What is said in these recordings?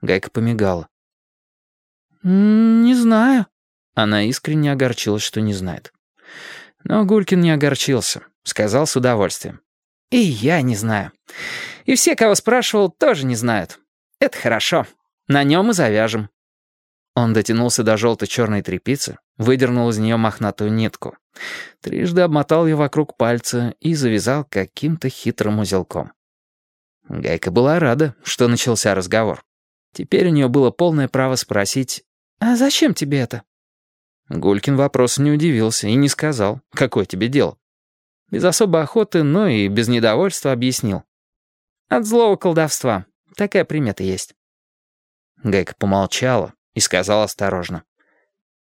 Гайка помигала. «Не знаю». Она искренне огорчилась, что не знает. Но Гулькин не огорчился. Сказал с удовольствием. «И я не знаю. И все, кого спрашивал, тоже не знают. Это хорошо. На нем и завяжем». Он дотянулся до желто-черной тряпицы, выдернул из нее мохнатую нитку. Трижды обмотал ее вокруг пальца и завязал каким-то хитрым узелком. Гайка была рада, что начался разговор. Теперь у нее было полное право спросить «А зачем тебе это?» Гулькин вопрос не удивился и не сказал «Какое тебе дело?». Без особой охоты, но и без недовольства объяснил. «От злого колдовства. Такая примета есть». Гайка помолчала и сказала осторожно.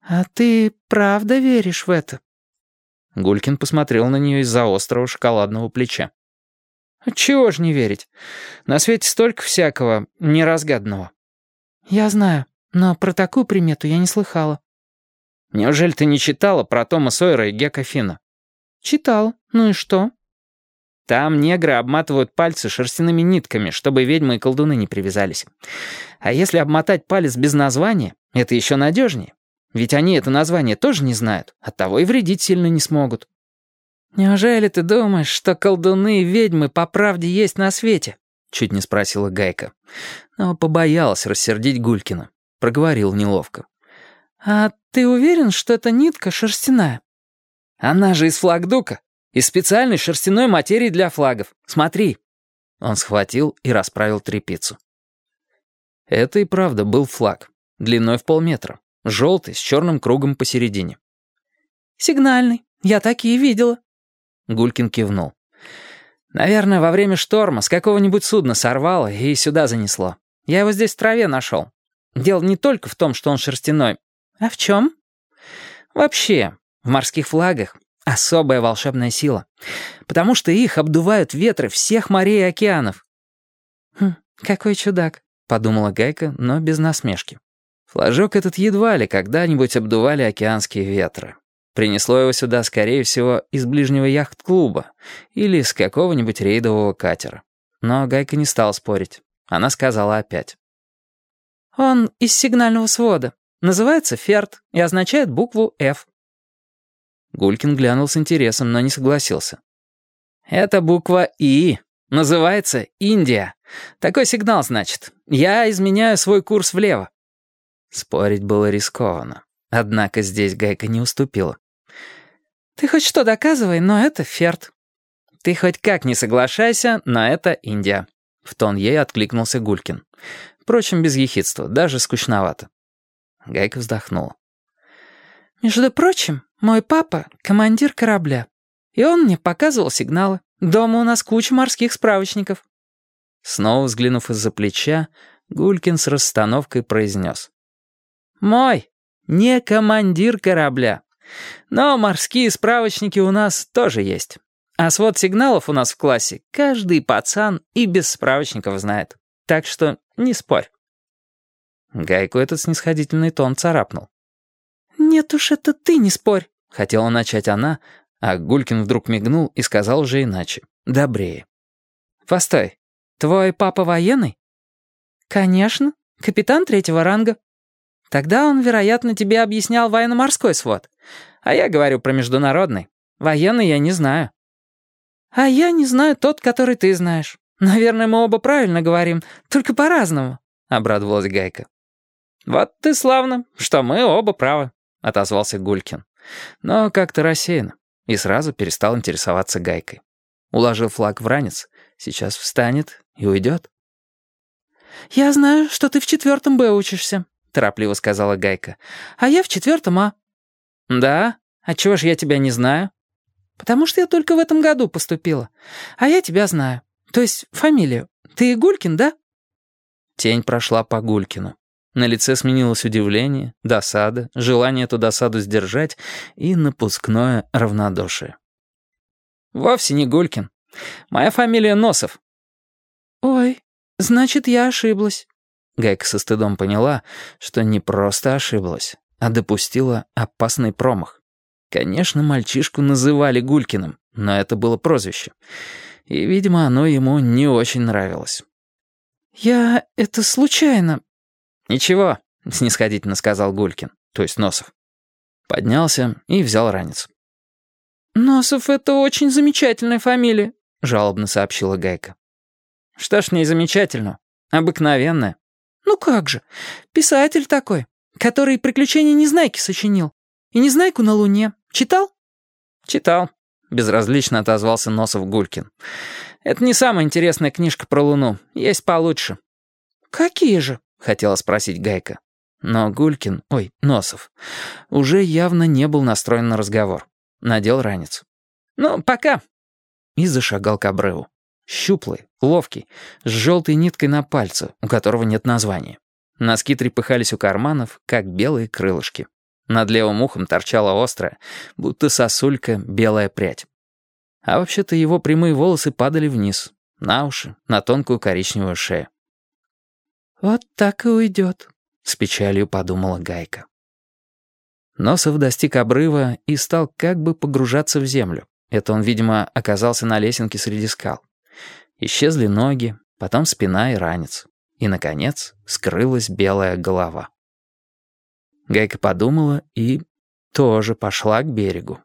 «А ты правда веришь в это?» Гулькин посмотрел на нее из-за острого шоколадного плеча. «Чего ж не верить? На свете столько всякого неразгаданного». «Я знаю, но про такую примету я не слыхала». «Неужели ты не читала про Тома Сойера и Гека Финна?» «Читал. Ну и что?» «Там негры обматывают пальцы шерстяными нитками, чтобы ведьмы и колдуны не привязались. А если обмотать палец без названия, это еще надежнее. Ведь они это название тоже не знают, оттого и вредить сильно не смогут». «Неужели ты думаешь, что колдуны и ведьмы по правде есть на свете?» Чуть не спросила Гайка. Но побоялась рассердить Гулькина. Проговорил неловко. «А ты уверен, что эта нитка шерстяная?» «Она же из флагдука, из специальной шерстяной материи для флагов. Смотри». Он схватил и расправил тряпицу. Это и правда был флаг, длиной в полметра, желтый, с черным кругом посередине. «Сигнальный, я такие видела». Гулькин кивнул. «Наверное, во время шторма с какого-нибудь судна сорвало и сюда занесло. Я его здесь в траве нашел. Дело не только в том, что он шерстяной, «А в чем?» «Вообще, в морских флагах особая волшебная сила, потому что их обдувают ветры всех морей и океанов». «Хм, какой чудак», — подумала Гайка, но без насмешки. Флажок этот едва ли когда-нибудь обдували океанские ветры. Принесло его сюда, скорее всего, из ближнего яхт-клуба или с какого-нибудь рейдового катера. Но Гайка не стала спорить. Она сказала опять. «Он из сигнального свода. Называется «Ферд» и означает букву «Ф». Гулькин глянул с интересом, но не согласился. «Это буква «И». Называется «Индия». Такой сигнал, значит. Я изменяю свой курс влево». Спорить было рискованно. Однако здесь Гайка не уступила. «Ты хоть что доказывай, но это Ферд». «Ты хоть как не соглашайся, но это Индия». В тон ей откликнулся Гулькин. Впрочем, без ехидства, даже скучновато. Гайка вздохнула. «Между прочим, мой папа — командир корабля, и он мне показывал сигналы. Дома у нас куча морских справочников». Снова взглянув из-за плеча, Гулькин с расстановкой произнес. «Мой, не командир корабля. Но морские справочники у нас тоже есть. А свод сигналов у нас в классе каждый пацан и без справочников знает. Так что не спорь». Гайку этот снисходительный тон царапнул. «Нет уж, это ты не спорь», — хотела начать она, а Гулькин вдруг мигнул и сказал уже иначе, добрее. «Постой, твой папа военный?» «Конечно, капитан третьего ранга. Тогда он, вероятно, тебе объяснял военно-морской свод. А я говорю про международный. Военный я не знаю». «А я не знаю тот, который ты знаешь. Наверное, мы оба правильно говорим, только по-разному», — обрадовалась Гайка. «Вот ты славно, что мы оба правы», — отозвался Гулькин. Но как-то рассеян и сразу перестал интересоваться Гайкой. Уложил флаг в ранец, сейчас встанет и уйдет. «Я знаю, что ты в четвертом Б учишься», — торопливо сказала Гайка. «А я в четвертом А». «Да? А чего ж я тебя не знаю?» «Потому что я только в этом году поступила. А я тебя знаю. То есть фамилию. Ты Гулькин, да?» Тень прошла по Гулькину. На лице сменилось удивление, досада, желание эту досаду сдержать и напускное равнодушие. «Вовсе не Гулькин. Моя фамилия Носов». «Ой, значит, я ошиблась». Гайка со стыдом поняла, что не просто ошиблась, а допустила опасный промах. Конечно, мальчишку называли Гулькиным, но это было прозвище. И, видимо, оно ему не очень нравилось. «Я это случайно. «Ничего», — снисходительно сказал Гулькин, то есть Носов. Поднялся и взял ранец. «Носов — это очень замечательная фамилия», — жалобно сообщила Гайка. «Что ж в ней замечательного? Обыкновенная». «Ну как же, писатель такой, который «Приключения Незнайки» сочинил. И «Незнайку на Луне». Читал?» «Читал», — безразлично отозвался Носов Гулькин. «Это не самая интересная книжка про Луну. Есть получше». «Какие же?» — хотела спросить Гайка. Но Гулькин, ой, Носов, уже явно не был настроен на разговор. Надел ранец. «Ну, пока!» И зашагал к обрыву. Щуплый, ловкий, с желтой ниткой на пальце, у которого нет названия. Носки трепыхались у карманов, как белые крылышки. Над левым ухом торчала острая, будто сосулька, белая прядь. А вообще-то его прямые волосы падали вниз, на уши, на тонкую коричневую шею. «Вот так и уйдет», — с печалью подумала Гайка. Носов достиг обрыва и стал как бы погружаться в землю. Это он, видимо, оказался на лесенке среди скал. Исчезли ноги, потом спина и ранец. И, наконец, скрылась белая голова. Гайка подумала и тоже пошла к берегу.